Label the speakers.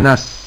Speaker 1: nas.